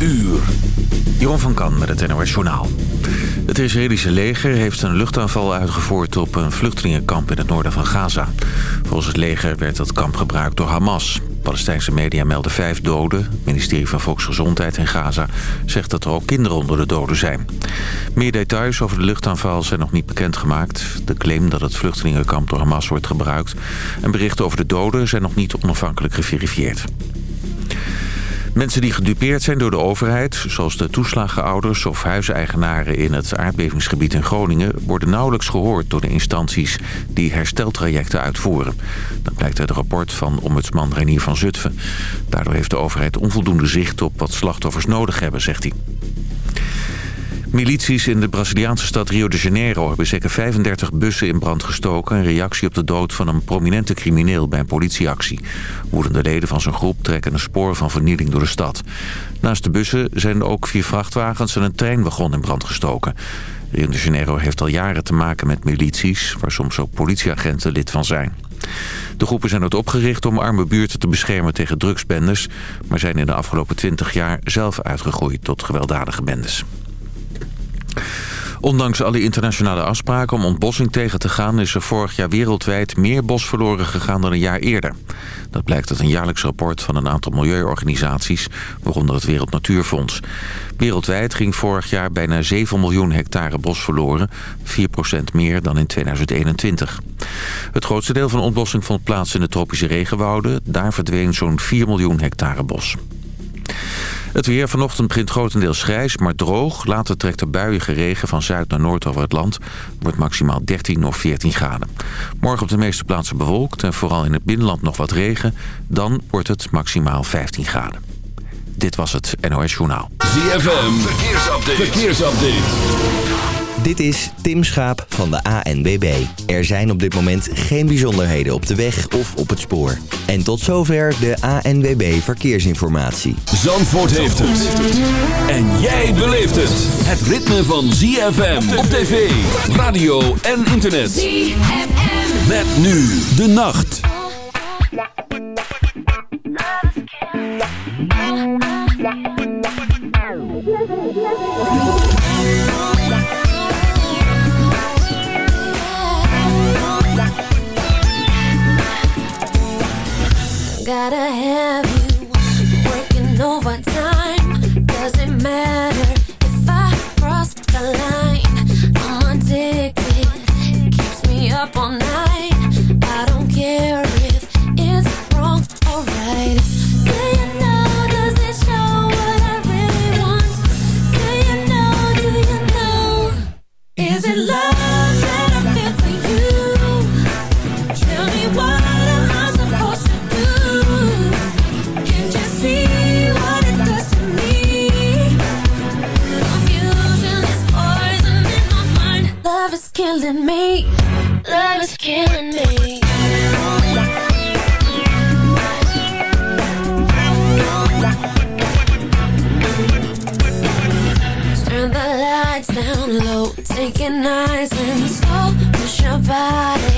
uur. Jeroen van Kan met het NOS Journaal. Het Israëlische leger heeft een luchtaanval uitgevoerd op een vluchtelingenkamp in het noorden van Gaza. Volgens het leger werd dat kamp gebruikt door Hamas. Palestijnse media melden vijf doden. Het ministerie van Volksgezondheid in Gaza zegt dat er ook kinderen onder de doden zijn. Meer details over de luchtaanval zijn nog niet bekendgemaakt. De claim dat het vluchtelingenkamp door Hamas wordt gebruikt... en berichten over de doden zijn nog niet onafhankelijk geverifieerd. Mensen die gedupeerd zijn door de overheid, zoals de toeslagenouders of huiseigenaren in het aardbevingsgebied in Groningen, worden nauwelijks gehoord door de instanties die hersteltrajecten uitvoeren. Dat blijkt uit het rapport van ombudsman Reinier van Zutphen. Daardoor heeft de overheid onvoldoende zicht op wat slachtoffers nodig hebben, zegt hij. Milities in de Braziliaanse stad Rio de Janeiro hebben zeker 35 bussen in brand gestoken... in reactie op de dood van een prominente crimineel bij een politieactie. Woedende leden van zijn groep trekken een spoor van vernieling door de stad. Naast de bussen zijn ook vier vrachtwagens en een treinwagon in brand gestoken. Rio de Janeiro heeft al jaren te maken met milities... waar soms ook politieagenten lid van zijn. De groepen zijn ook opgericht om arme buurten te beschermen tegen drugsbendes... maar zijn in de afgelopen 20 jaar zelf uitgegroeid tot gewelddadige bendes. Ondanks alle internationale afspraken om ontbossing tegen te gaan... is er vorig jaar wereldwijd meer bos verloren gegaan dan een jaar eerder. Dat blijkt uit een jaarlijks rapport van een aantal milieuorganisaties... waaronder het Wereld Natuurfonds. Wereldwijd ging vorig jaar bijna 7 miljoen hectare bos verloren. 4% meer dan in 2021. Het grootste deel van de ontbossing vond plaats in de tropische regenwouden. Daar verdween zo'n 4 miljoen hectare bos. Het weer vanochtend begint grotendeels grijs, maar droog. Later trekt er buiige regen van zuid naar noord over het land. Wordt maximaal 13 of 14 graden. Morgen op de meeste plaatsen bewolkt en vooral in het binnenland nog wat regen. Dan wordt het maximaal 15 graden. Dit was het NOS Journaal. ZFM, verkeersupdate. verkeersupdate. Dit is Tim Schaap van de ANBB. Er zijn op dit moment geen bijzonderheden op de weg of op het spoor. En tot zover de ANBB Verkeersinformatie. Zandvoort heeft het. En jij beleeft het. Het ritme van ZFM op tv, radio en internet. ZFM. Met nu de nacht. Gotta have you working overtime. Doesn't matter if I cross the line. I'm addicted, keeps me up all night. Killing me. Love is killing me. Turn the lights down low, take it nice and slow. Push your body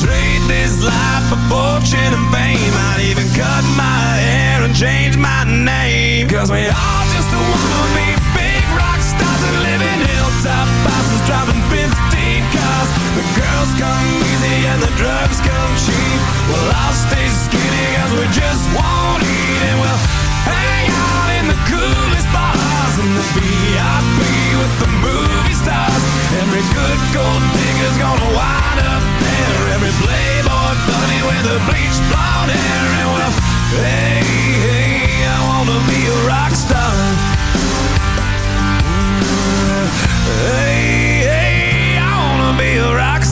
Trade this life for fortune and fame. I'd even cut my hair and change my name. Cause we all just wanna be big rock stars And live in hilltop houses driving 15 cars. The girls come easy and the drugs come cheap. Well I'll stay skinny cause we just won't eat And we'll hang out in the coolest bars And the VIP with the movie stars. Every good gold digger's gonna wind up there. Every playboy bunny with a bleached blonde hair. And well, hey, hey, I wanna be a rock star. Mm, hey, hey, I wanna be a rock star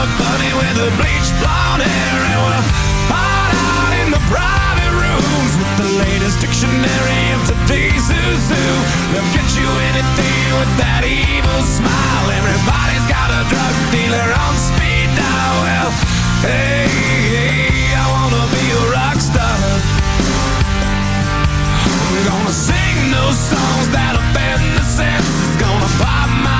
playboy bunny with the bleached blonde hair. And we'll hide out in the private rooms with the latest dictionary of today's who. They'll get you anything with that evil smile. Everybody's got a drug dealer on speed dial. Well, hey, hey I wanna be a rock star. I'm gonna sing those songs that offend the senses. Gonna pop my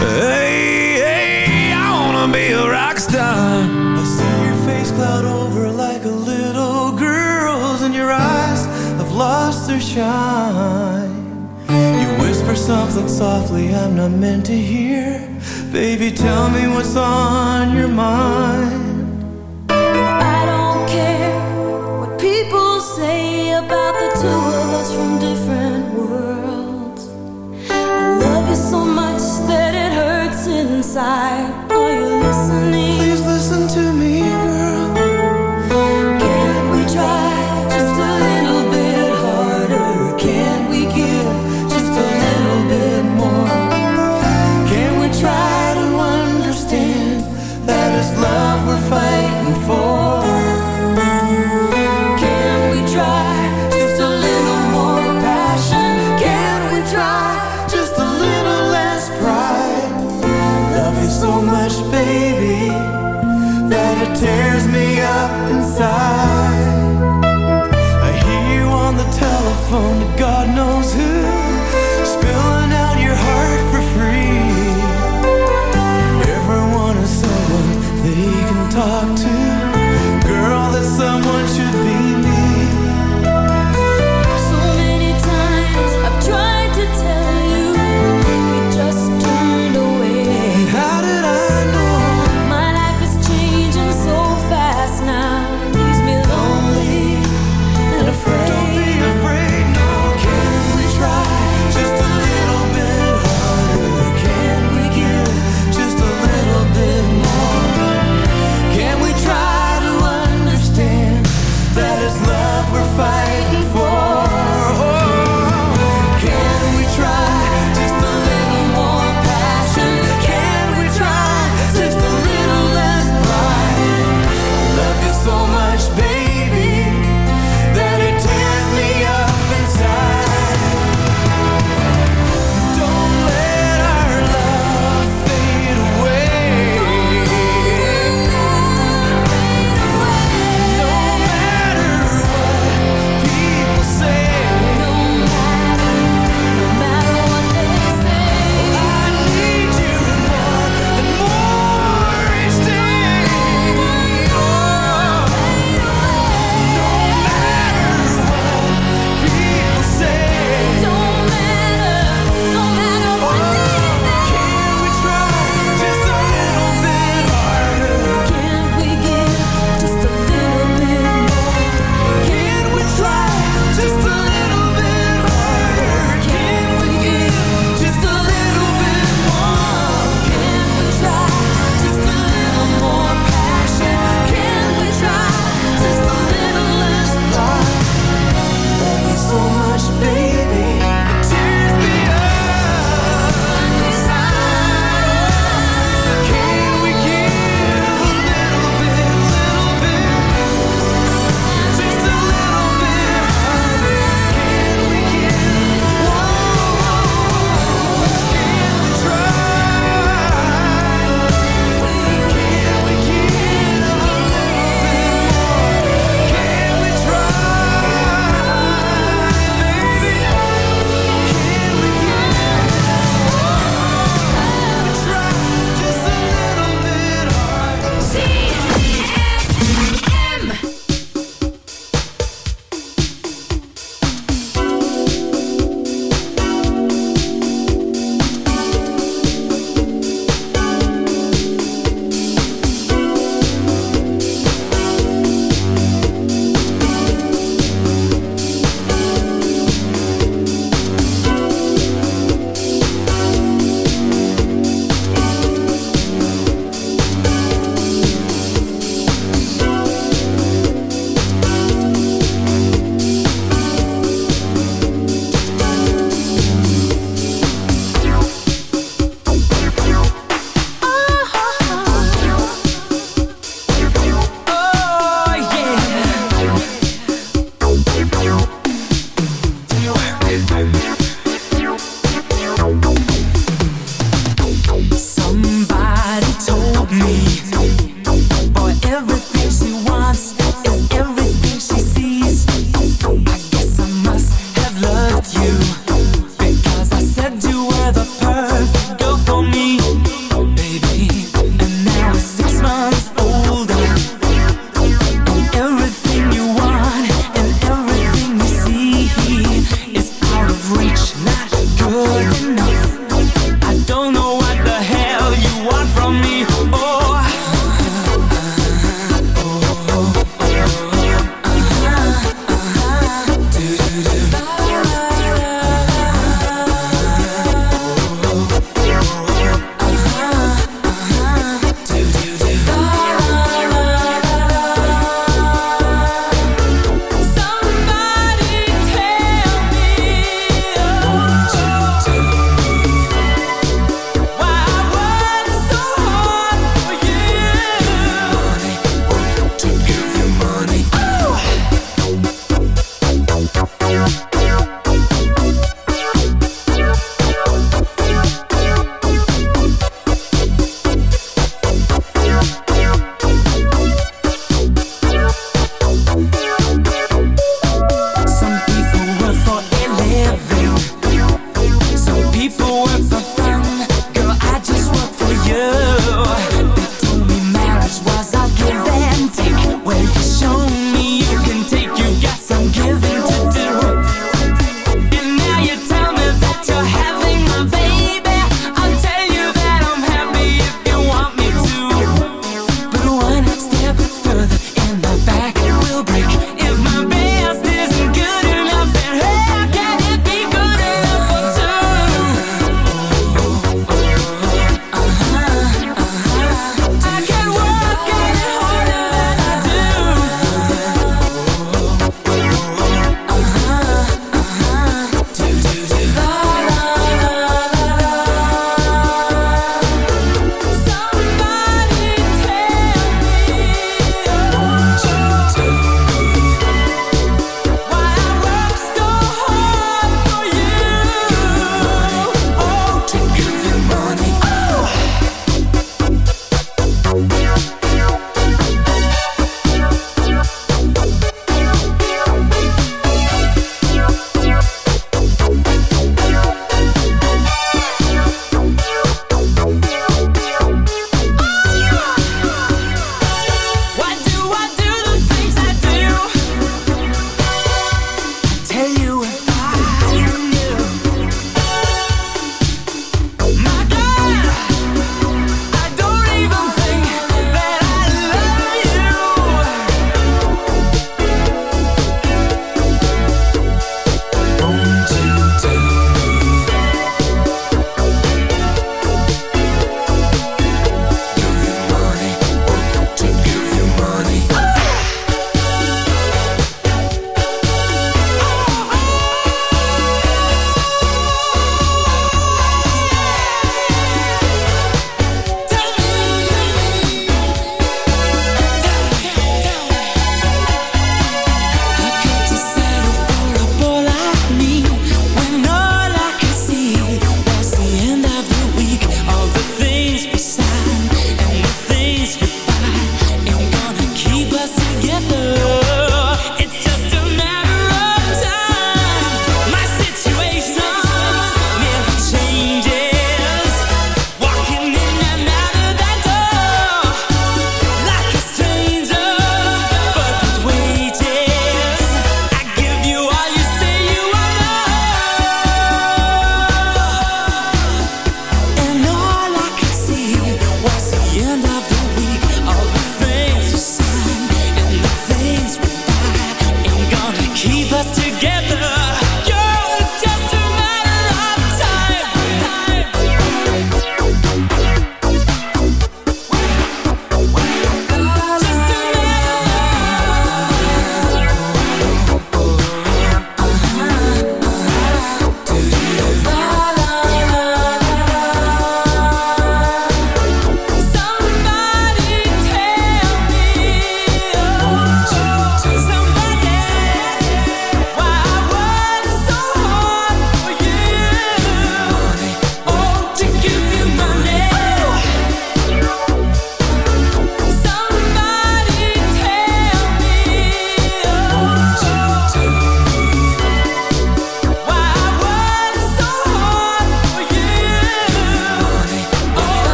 Hey, hey, I wanna be a rock star. I see your face cloud over like a little girl's, and your eyes have lost their shine. You whisper something softly I'm not meant to hear. Baby, tell me what's on your mind. I don't care what people say about the two of us from different inside. Are you listening?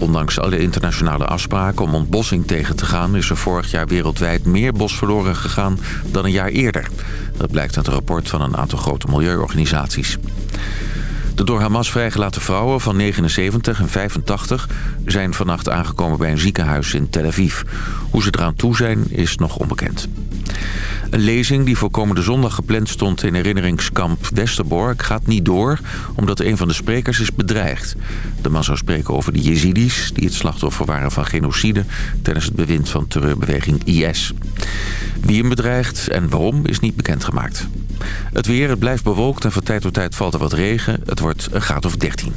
Ondanks alle internationale afspraken om ontbossing tegen te gaan... is er vorig jaar wereldwijd meer bos verloren gegaan dan een jaar eerder. Dat blijkt uit een rapport van een aantal grote milieuorganisaties. De door Hamas vrijgelaten vrouwen van 79 en 85 zijn vannacht aangekomen bij een ziekenhuis in Tel Aviv. Hoe ze eraan toe zijn is nog onbekend. Een lezing die voor komende zondag gepland stond in herinneringskamp Westerbork gaat niet door, omdat een van de sprekers is bedreigd. De man zou spreken over de Jezidis, die het slachtoffer waren van genocide tijdens het bewind van terreurbeweging IS. Wie hem bedreigt en waarom is niet bekendgemaakt. Het weer, het blijft bewolkt en van tijd tot tijd valt er wat regen. Het wordt een graad of 13.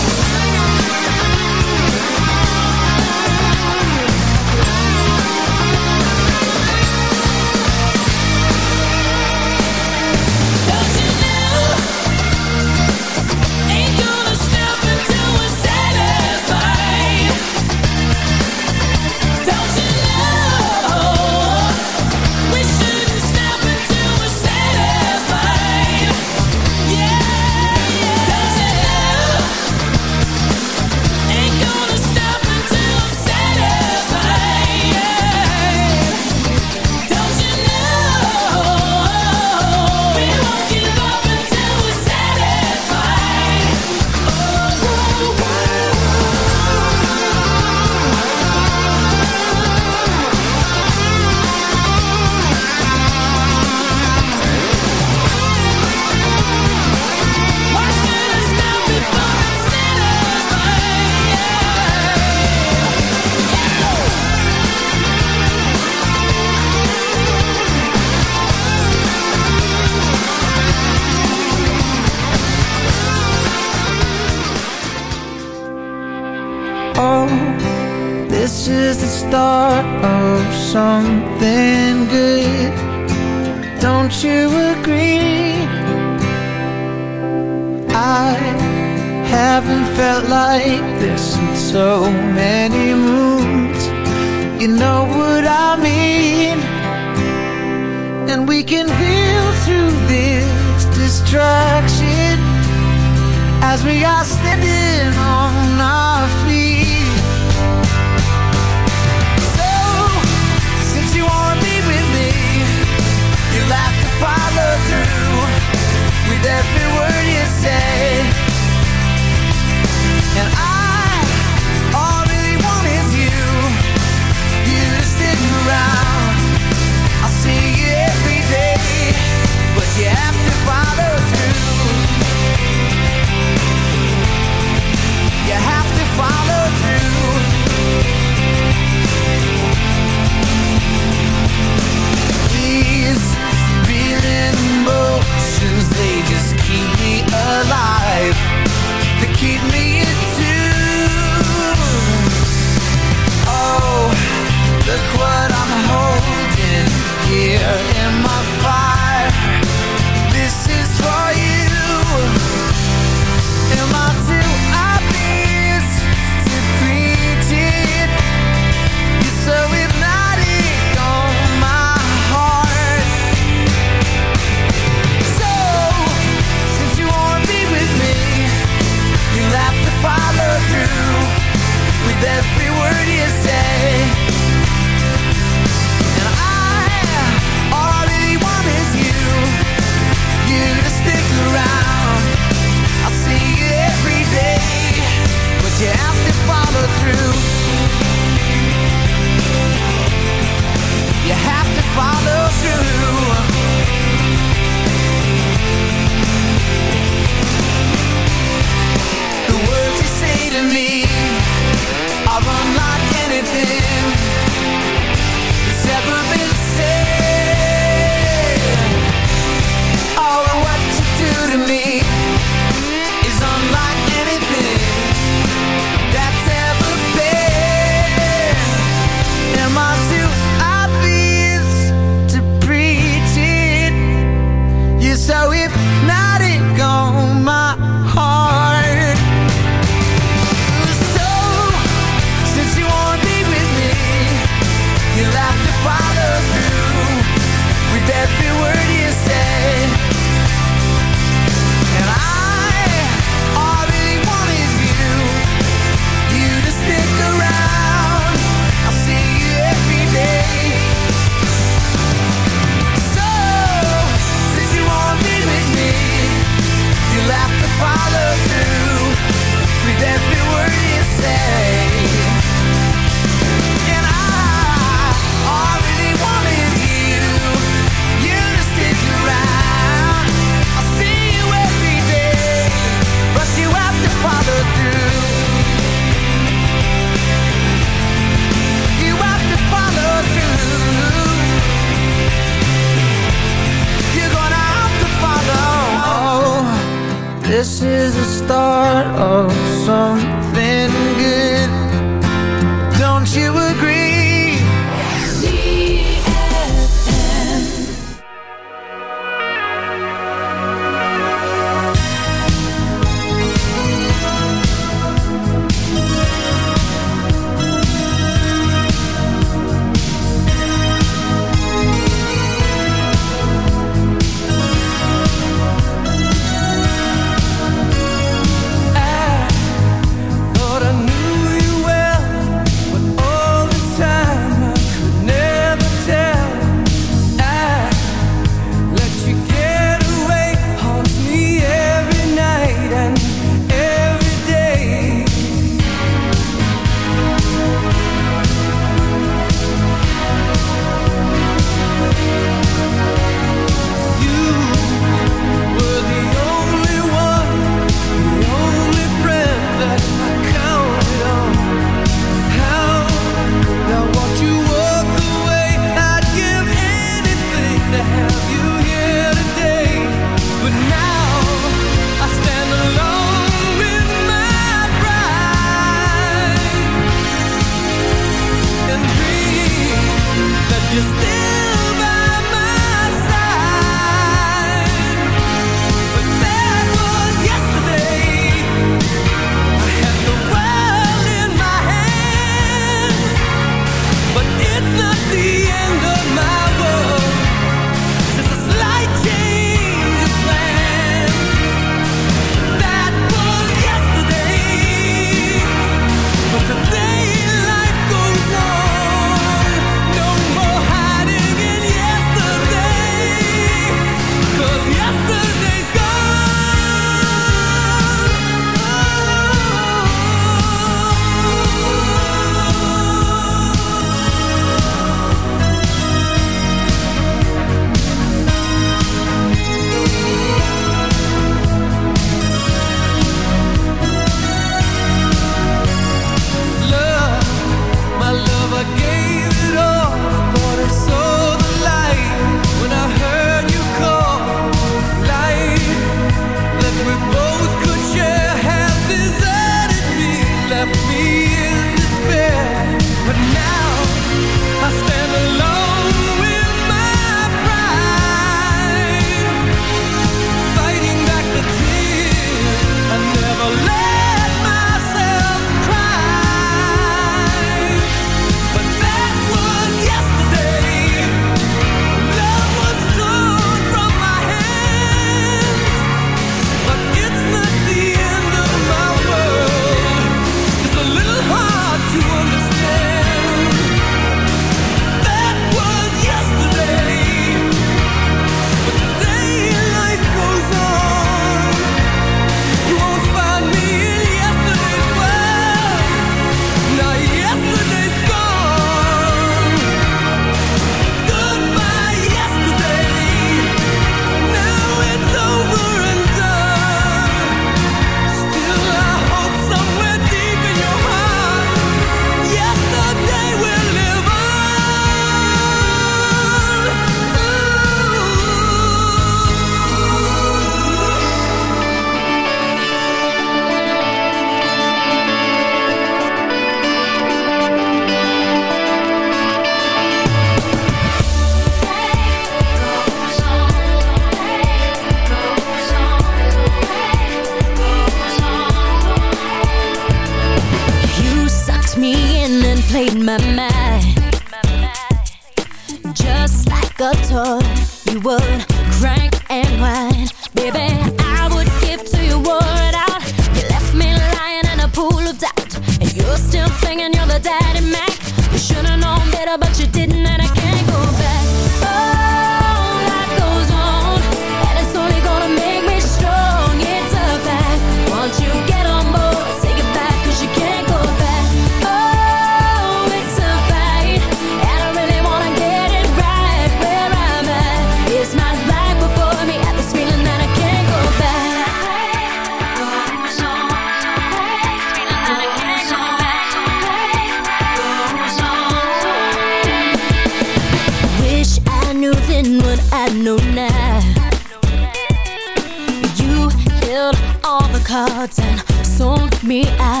Oh,